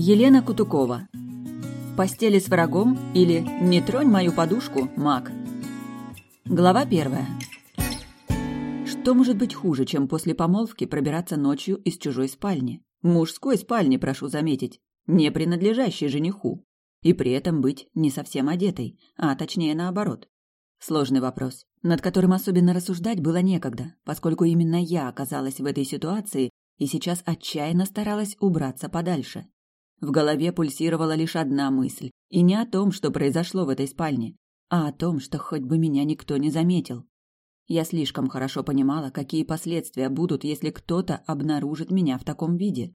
Елена Кутукова. В постели с врагом или «Не тронь мою подушку, маг». Глава первая. Что может быть хуже, чем после помолвки пробираться ночью из чужой спальни? Мужской спальни, прошу заметить, не принадлежащей жениху. И при этом быть не совсем одетой, а точнее наоборот. Сложный вопрос, над которым особенно рассуждать было некогда, поскольку именно я оказалась в этой ситуации и сейчас отчаянно старалась убраться подальше. В голове пульсировала лишь одна мысль, и не о том, что произошло в этой спальне, а о том, что хоть бы меня никто не заметил. Я слишком хорошо понимала, какие последствия будут, если кто-то обнаружит меня в таком виде.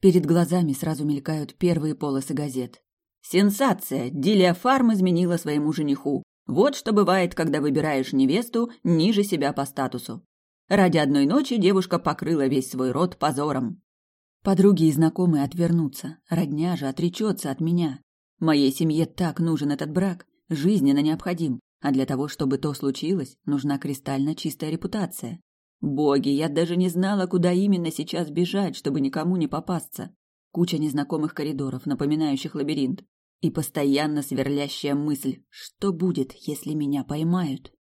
Перед глазами сразу мелькают первые полосы газет. Сенсация! Дилия Фарм изменила своему жениху. Вот что бывает, когда выбираешь невесту ниже себя по статусу. Ради одной ночи девушка покрыла весь свой род позором. Подруги и знакомые отвернутся, родня же отречется от меня. Моей семье так нужен этот брак, жизненно необходим, а для того, чтобы то случилось, нужна кристально чистая репутация. Боги, я даже не знала, куда именно сейчас бежать, чтобы никому не попасться. Куча незнакомых коридоров, напоминающих лабиринт. И постоянно сверлящая мысль, что будет, если меня поймают.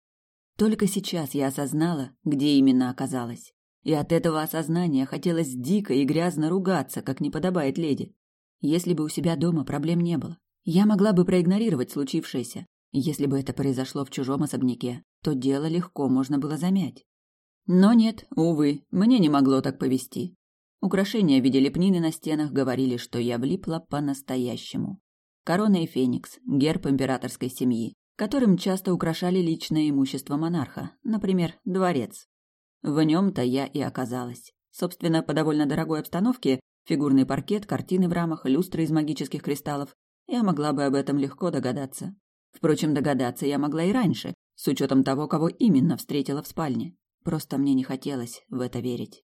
Только сейчас я осознала, где именно оказалась. И от этого осознания хотелось дико и грязно ругаться, как не подобает леди. Если бы у себя дома проблем не было, я могла бы проигнорировать случившееся. Если бы это произошло в чужом особняке, то дело легко можно было замять. Но нет, увы, мне не могло так повести. Украшения в виде лепнины на стенах говорили, что я влипла по-настоящему. Корона и феникс, герб императорской семьи, которым часто украшали личное имущество монарха, например, дворец. В нем-то я и оказалась. Собственно, по довольно дорогой обстановке, фигурный паркет, картины в рамах, люстры из магических кристаллов, я могла бы об этом легко догадаться. Впрочем, догадаться я могла и раньше, с учетом того, кого именно встретила в спальне. Просто мне не хотелось в это верить.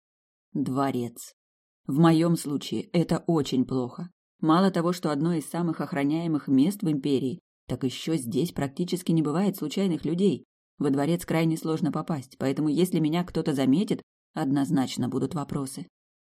Дворец. В моем случае это очень плохо. Мало того, что одно из самых охраняемых мест в империи, так еще здесь практически не бывает случайных людей. Во дворец крайне сложно попасть, поэтому если меня кто-то заметит, однозначно будут вопросы.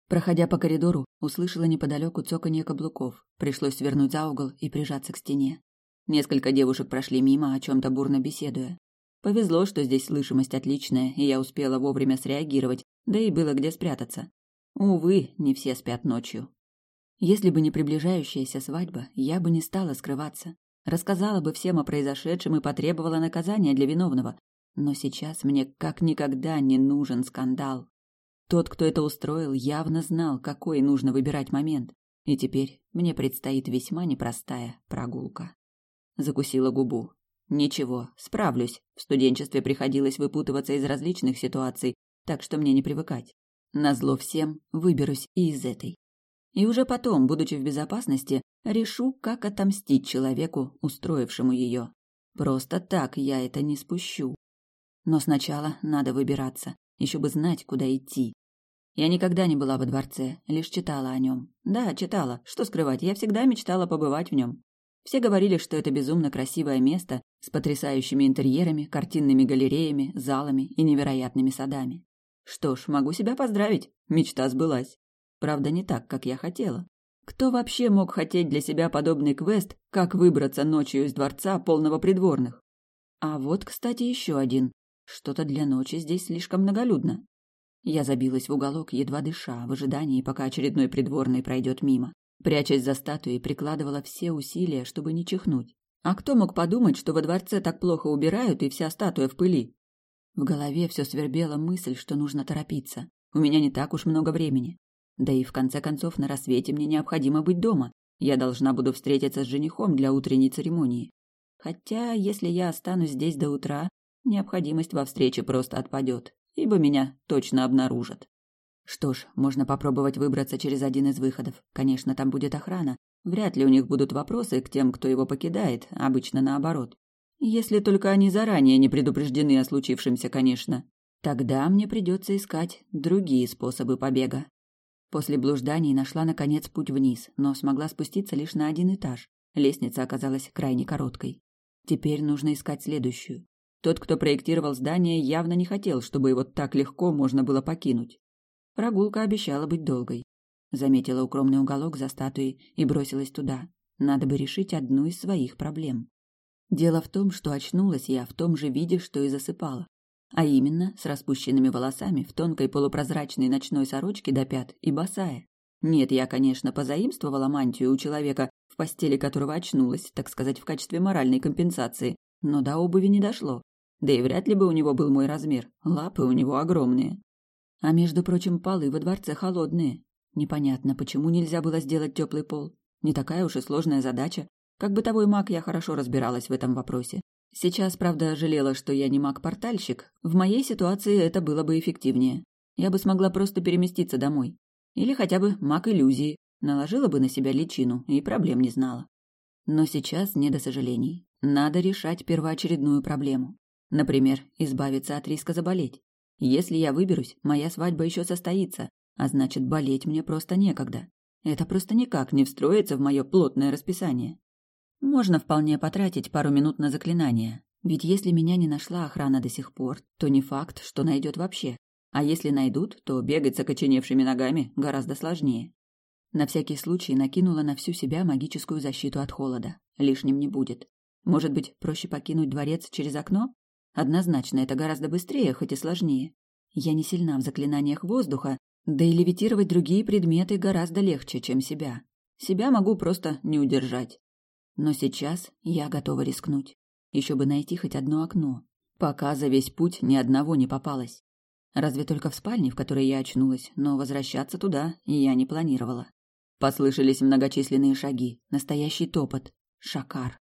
Проходя по коридору, услышала неподалеку цоканье каблуков. Пришлось свернуть за угол и прижаться к стене. Несколько девушек прошли мимо, о чем-то бурно беседуя. Повезло, что здесь слышимость отличная, и я успела вовремя среагировать, да и было где спрятаться. Увы, не все спят ночью. Если бы не приближающаяся свадьба, я бы не стала скрываться. Рассказала бы всем о произошедшем и потребовала наказания для виновного. Но сейчас мне как никогда не нужен скандал. Тот, кто это устроил, явно знал, какой нужно выбирать момент. И теперь мне предстоит весьма непростая прогулка. Закусила губу. Ничего, справлюсь. В студенчестве приходилось выпутываться из различных ситуаций, так что мне не привыкать. Назло всем выберусь и из этой. И уже потом, будучи в безопасности, решу, как отомстить человеку, устроившему ее. Просто так я это не спущу. Но сначала надо выбираться, еще бы знать, куда идти. Я никогда не была во дворце, лишь читала о нем. Да, читала, что скрывать, я всегда мечтала побывать в нем. Все говорили, что это безумно красивое место с потрясающими интерьерами, картинными галереями, залами и невероятными садами. Что ж, могу себя поздравить, мечта сбылась. Правда, не так, как я хотела. Кто вообще мог хотеть для себя подобный квест, как выбраться ночью из дворца, полного придворных? А вот, кстати, еще один. Что-то для ночи здесь слишком многолюдно. Я забилась в уголок, едва дыша, в ожидании, пока очередной придворный пройдет мимо. Прячась за статуей, прикладывала все усилия, чтобы не чихнуть. А кто мог подумать, что во дворце так плохо убирают и вся статуя в пыли? В голове все свербела мысль, что нужно торопиться. У меня не так уж много времени. Да и в конце концов на рассвете мне необходимо быть дома. Я должна буду встретиться с женихом для утренней церемонии. Хотя, если я останусь здесь до утра, необходимость во встрече просто отпадет, ибо меня точно обнаружат. Что ж, можно попробовать выбраться через один из выходов. Конечно, там будет охрана. Вряд ли у них будут вопросы к тем, кто его покидает, обычно наоборот. Если только они заранее не предупреждены о случившемся, конечно. Тогда мне придется искать другие способы побега. После блужданий нашла, наконец, путь вниз, но смогла спуститься лишь на один этаж. Лестница оказалась крайне короткой. Теперь нужно искать следующую. Тот, кто проектировал здание, явно не хотел, чтобы его так легко можно было покинуть. Прогулка обещала быть долгой. Заметила укромный уголок за статуей и бросилась туда. Надо бы решить одну из своих проблем. Дело в том, что очнулась я в том же виде, что и засыпала. А именно, с распущенными волосами, в тонкой полупрозрачной ночной сорочке до пят и босая. Нет, я, конечно, позаимствовала мантию у человека, в постели которого очнулась, так сказать, в качестве моральной компенсации, но до обуви не дошло. Да и вряд ли бы у него был мой размер. Лапы у него огромные. А между прочим, полы во дворце холодные. Непонятно, почему нельзя было сделать теплый пол. Не такая уж и сложная задача. Как бытовой маг я хорошо разбиралась в этом вопросе. Сейчас, правда, жалела, что я не маг-портальщик. В моей ситуации это было бы эффективнее. Я бы смогла просто переместиться домой. Или хотя бы маг иллюзии. Наложила бы на себя личину и проблем не знала. Но сейчас не до сожалений. Надо решать первоочередную проблему. Например, избавиться от риска заболеть. Если я выберусь, моя свадьба еще состоится, а значит, болеть мне просто некогда. Это просто никак не встроится в мое плотное расписание. Можно вполне потратить пару минут на заклинание, ведь если меня не нашла охрана до сих пор, то не факт, что найдет вообще. А если найдут, то бегать с окоченевшими ногами гораздо сложнее. На всякий случай накинула на всю себя магическую защиту от холода. Лишним не будет. Может быть, проще покинуть дворец через окно? Однозначно, это гораздо быстрее, хоть и сложнее. Я не сильна в заклинаниях воздуха, да и левитировать другие предметы гораздо легче, чем себя. Себя могу просто не удержать. Но сейчас я готова рискнуть. Еще бы найти хоть одно окно. Пока за весь путь ни одного не попалось. Разве только в спальне, в которой я очнулась, но возвращаться туда я не планировала. Послышались многочисленные шаги, настоящий топот. Шакар.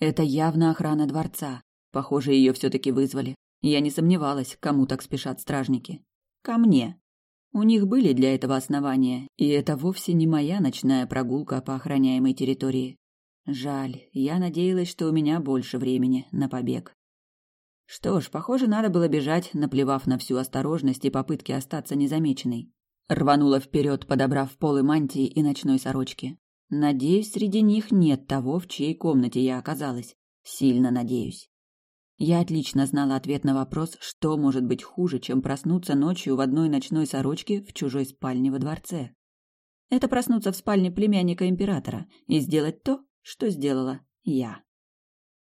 Это явно охрана дворца. Похоже, ее все-таки вызвали. Я не сомневалась, кому так спешат стражники. Ко мне. У них были для этого основания, и это вовсе не моя ночная прогулка по охраняемой территории. Жаль, я надеялась, что у меня больше времени на побег. Что ж, похоже, надо было бежать, наплевав на всю осторожность и попытки остаться незамеченной. Рванула вперед, подобрав полы мантии и ночной сорочки. Надеюсь, среди них нет того, в чьей комнате я оказалась. Сильно надеюсь. Я отлично знала ответ на вопрос, что может быть хуже, чем проснуться ночью в одной ночной сорочке в чужой спальне во дворце. Это проснуться в спальне племянника императора и сделать то, что сделала я.